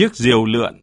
chiếc diều lượn.